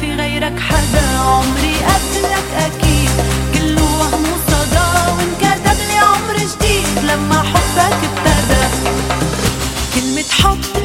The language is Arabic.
في غيرك حدا عمري قبلك أكيد. كله وهم وصدى وانكتب لي عمر جديد. لما حبك ابتدى كلمة حب